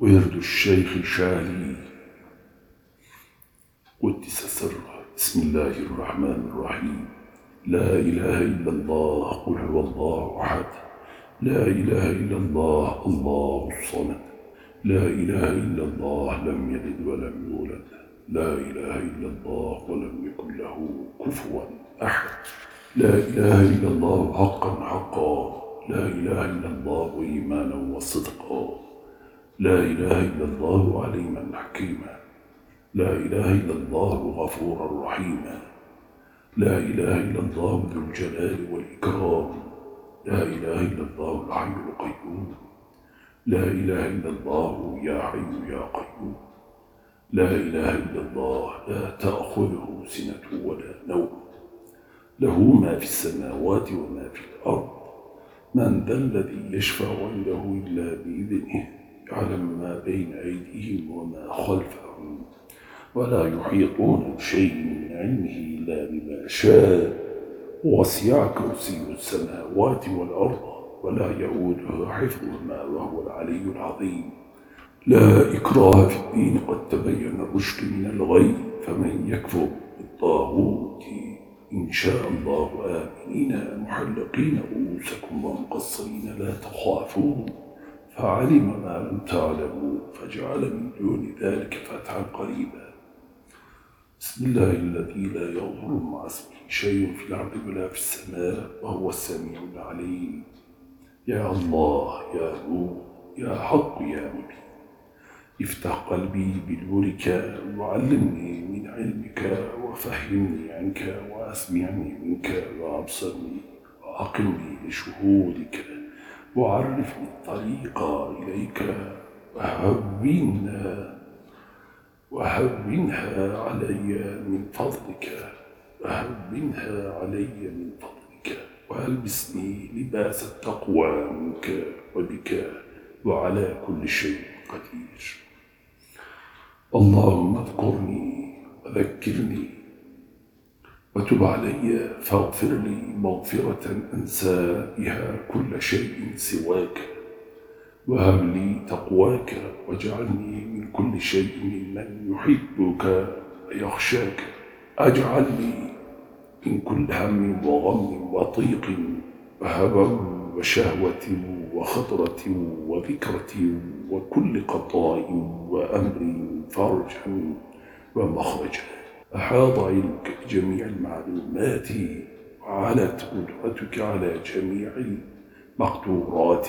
ورد الشيخ شالي قدس سره بسم الله الرحمن الرحيم. لا إله إلا الله قل هو الله أحد. لا إله إلا الله الله الصمد. لا إله إلا الله لم يلد ولم يولد. لا إله إلا الله ولم يكن له كفوا أحد. لا إله إلا الله حقا حقا. لا إله إلا الله إيمانا وصدقا. لا إله إلا الله عليما حكيما. لا إله إلا الله غفورا رحيما. لا إله إلا الله ذو الجلال والإكرام. لا إله إلا الله الحي القيوم. لا إله إلا الله يا حي يا قيوم. لا إله إلا الله لا تأخذه سنة ولا نوم. له ما في السماوات وما في الأرض. من ذا الذي يشفع عنده إلا بإذنه. يعلم ما بين أيديهم وما خلفهم ولا يحيطون بشيء من علمه إلا بما شاء. وسع كرسي السماوات والأرض ولا يؤوده حفظهما وهو العلي العظيم. لا إكراه في الدين قد تبين الرشد من الغي فمن يكفر بالطاغوت إن شاء الله آمنين محلقين رؤوسكم ومقصرين لا تخافون. فعلم ما لم تعلموا فجعل من دون ذلك فتحا قريبا. بسم الله الذي لا يضر مع اسمه شيء في الأرض ولا في السماء وهو السميع العليم. يا الله يا نور يا حق يا مبين. افتح قلبي بنورك وعلمني من علمك وفهمني عنك وأسمعني منك وأبصرني وأقمني لشهودك. وعرفني الطريق إليك وهونا وهونها علي من فضلك وهونها علي من فضلك وألبسني لباس التقوى منك وبك وعلى كل شيء قدير. اللهم اذكرني وذكرني وتب علي فاغفر لي مغفرة أنسى بها كل شيء سواك وهب لي تقواك واجعلني من كل شيء ممن يحبك ويخشاك أجعل لي من كل هم وغم وضيق وهوى وشهوة وخطرة وذكرة وكل قضاء وأمر فرجا ومخرجا أحاط علمك بجميع المعلومات وعلت قدرتك على جميع المقدورات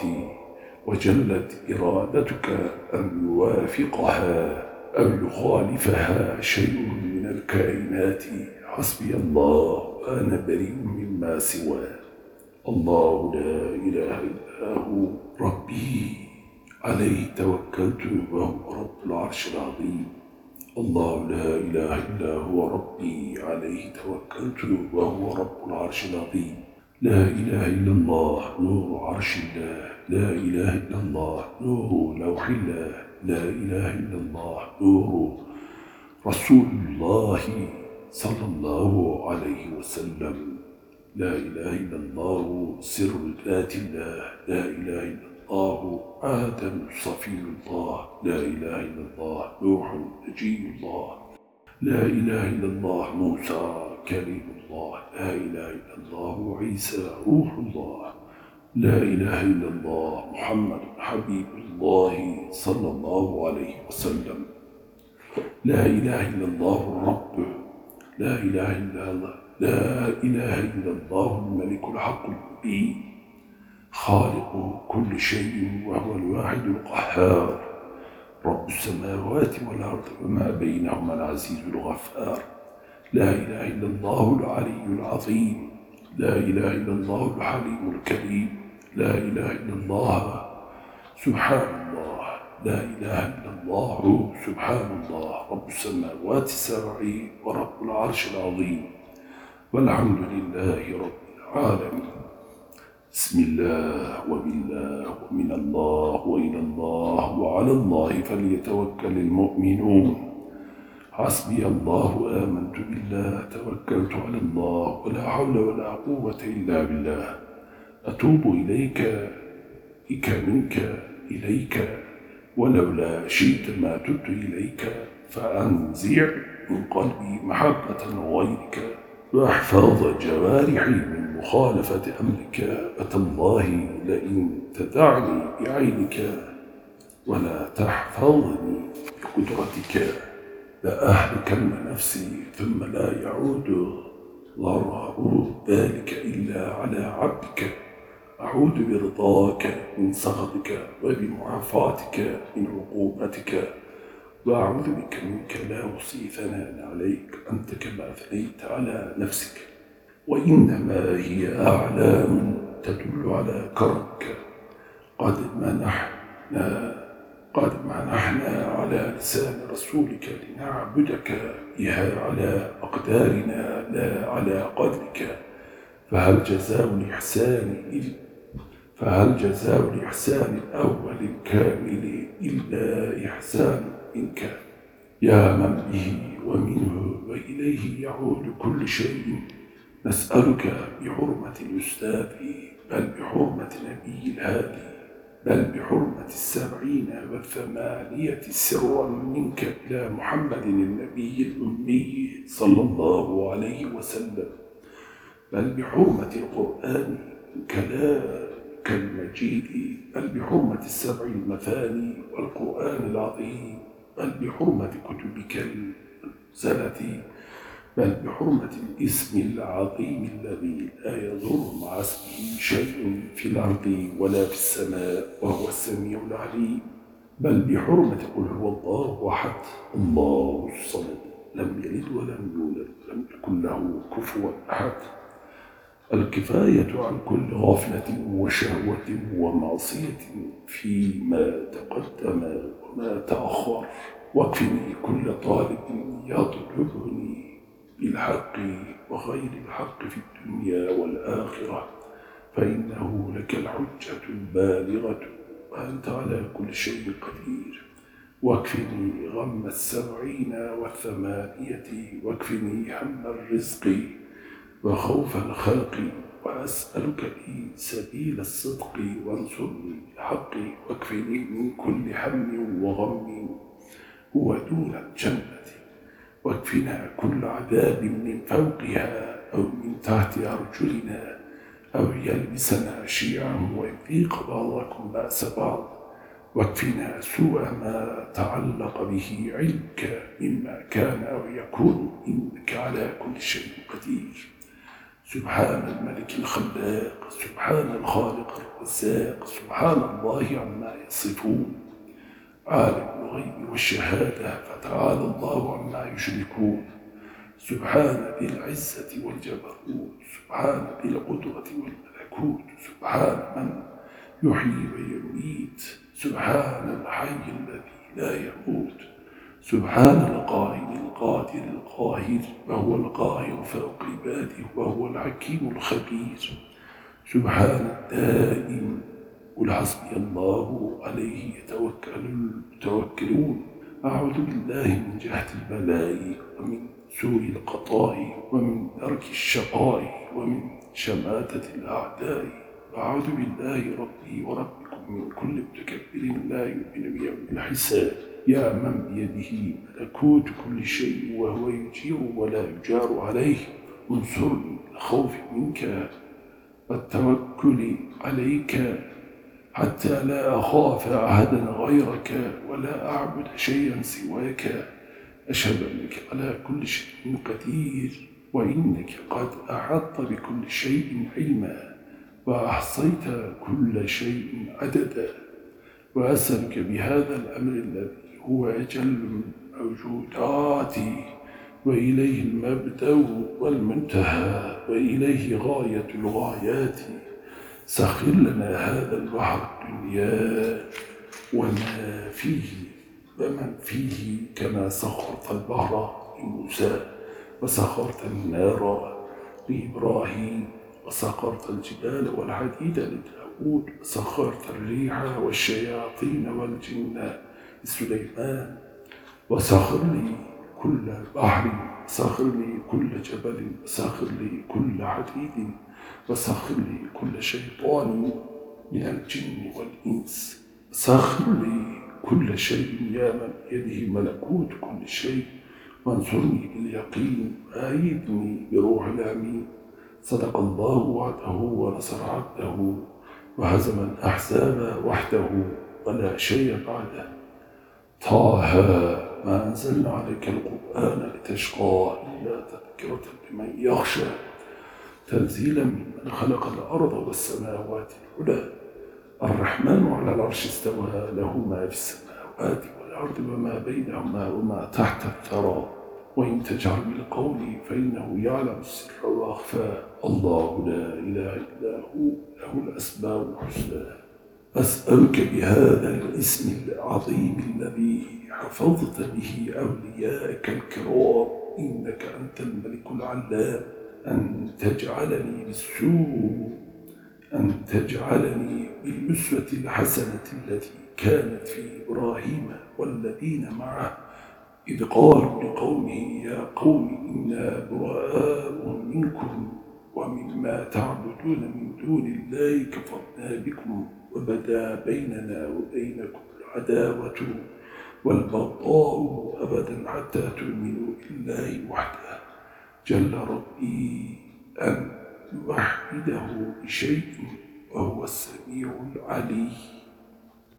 وجلت إرادتك أن يوافقها أو يخالفها شيء من الكائنات؟ حسبي الله وأنا بريء مما سواه. الله لا إله إلا هو ربي. عليه توكلت وهو رب العرش العظيم. الله لا إله إلا هو ربي عليه توكلت وهو رب العرش العظيم. لا إله إلا الله نور عرش الله. لا إله إلا الله نور لوح الله. لا إله إلا الله نور رسول الله صلى الله عليه وسلم. لا إله إلا الله سر ذات الله. لا إله إلا الله آدم صفي الله. لا إله إلا الله. نوح نجي الله. لا إله إلا الله. موسى كريم الله. لا إله إلا الله. عيسى روح الله. لا إله إلا الله. محمد حبيب الله صلى الله عليه وسلم. لا إله إلا الله الرب لا إله إلا الله. لا إله إلا الله الملك الحق المبين. خالق كل شيء وهو الواحد القهار. رب السماوات والأرض وما بينهما العزيز الغفار. لا إله إلا الله العلي العظيم. لا إله إلا الله الحليم الكريم. لا إله إلا الله. سبحان الله لا إله إلا الله. سبحان الله رب السماوات السبع ورب العرش العظيم. والحمد لله رب العالمين. بسم الله وبالله ومن الله وإلى الله وعلى الله فليتوكل المؤمنون. حسبي الله آمنت بالله توكلت على الله ولا حول ولا قوة إلا بالله. أتوب إليك بك منك إليك ولولا شئت ما تبت إليك فأنزع من قلبي محبة غيرك. وأحفظ جوارحي من مخالفة أمرك فتالله لئن تدعني بعينك ولا تحفظني بقدرتك لأهلكن نفسي ثم لا يعود ضرر ذلك إلا على عبدك. أعوذ برضاك من سخطك وبمعافاتك من عقوبتك. وأعوذ بك منك لا أوصي ثناء عليك. أنت كما أثنيت على نفسك وإنما هي أعلام تدل على كرمك. قد منحنا قد منحنا على لسان رسولك لنعبدك. بها على أقدارنا لا على قدرك. فهل جزاء الإحسان فهل جزاء الإحسان الأول الكامل إلا إحسان؟ منك. يا من به ومنه وإليه يعود كل شيء. نسألك بحرمة الأستاذ بل بحرمة نبي الهادي بل بحرمة السبعين والثمانية سرا منك إلى محمد النبي الأمي صلى الله عليه وسلم. بل بحرمة القرآن كلام كالمجيد بل بحرمة السبع المثاني والقرآن العظيم. بحرمة كتبك المنزلة بل بحرمة الإسم العظيم الذي لا يضر مع اسمه شيء في الأرض ولا في السماء وهو السميع العليم. بل بحرمة قل هو الله أحد الله الصمد لم يلد ولم يولد ولم يكن له كفوا أحد. الكفاية عن كل غفلة وشهوة ومعصية فيما تقدم وما تأخر. واكفني كل طالب يطلبني بالحق وغير الحق في الدنيا والآخرة فإنه لك الحجة البالغة وأنت على كل شيء قدير. واكفني غم السبعين والثمانية واكفني هم الرزق وخوف الخلق وأسألك لي سبيل الصدق وانصرني بالحق واكفني من كل هم وغم هو دون الجنة واكفنا كل عذاب من فوقها أو من تحت أرجلنا أو يلبسنا شيعا ويذيق بعضكم بأس بعض واكفنا سوء ما تعلق به علمك مما كان أو يكون إنك على كل شيء قدير سبحان الملك الخلاق سبحان الخالق الرزاق سبحان الله عما يصفون. عالم الغيب والشهادة فتعالى الله عما يشركون. سبحان ذي العزة والجبروت سبحان ذي القدرة والملكوت سبحان من يحيي ويميت سبحان الحي الذي لا يموت سبحان القائم القادر القاهر وهو القاهر فوق عباده وهو الحكيم الخبير. سبحان الدائم قل حسبي الله عليه يتوكل المتوكلون. أعوذ بالله من جهة البلاء ومن سوء القضاء ومن درك الشقاء ومن شماتة الأعداء. أعوذ بالله ربي وربكم من كل متكبر لا يؤمن بيوم الحساب. يا من بيده ملكوت كل شيء وهو يجير ولا يجار عليه. انصرني الخوف منك والتوكل عليك حتى لا أخاف أحدا غيرك ولا أعبد شيئا سواك. أشهد أنك على كل شيء قدير وإنك قد أحط بكل شيء علما وأحصيت كل شيء عددا. وأسألك بهذا الأمر الذي هو أجل الموجودات وإليه المبدأ والمنتهى وإليه غاية الغايات. سخر لنا هذا البحر الدنيا وما فيه ومن فيه كما سخرت البحر لموسى وسخرت النار لإبراهيم وسخرت الجبال والحديد لداود وسخرت الريح والشياطين والجن. لسليمان وسخر لي كل بحر سخر لي كل جبل سخر لي كل حديد وسخر لي كل شيطان من الجن والإنس. سخر لي كل شيء يا من بيده ملكوت كل شيء. وانصرني باليقين وأيدني بروح الأمين. صدق الله وعده ونصر عبده وهزم الأحزاب وحده ولا شيء بعده. طه. ما أنزلنا عليك القرآن لتشقى إلا تذكرة بمن يخشى. تنزيلا ممن خلق الأرض والسماوات العلى. الرحمن على العرش استوى له ما في السماوات والأرض وما بينهما وما تحت الثرى. وإن تجهر بالقول فإنه يعلم السر وأخفى. الله لا إله إلا هو له الأسماء الحسنى. أسألك بهذا الاسم العظيم الذي حفظت به أولياءك الكرام. إنك أنت الملك العلام. أن تجعلني بالسوء أن تجعلني بالأسوة الحسنة التي كانت في إبراهيم والذين معه. إذ قالوا لقومه يا قوم إنا براء منكم. ومما تعبدون من دون الله كفرنا بكم وبدا بيننا وبينكم العداوة والبغضاء أبدا حتى تؤمنوا بالله وحده. جل ربي أن يوحده بشيء وهو السميع العليم.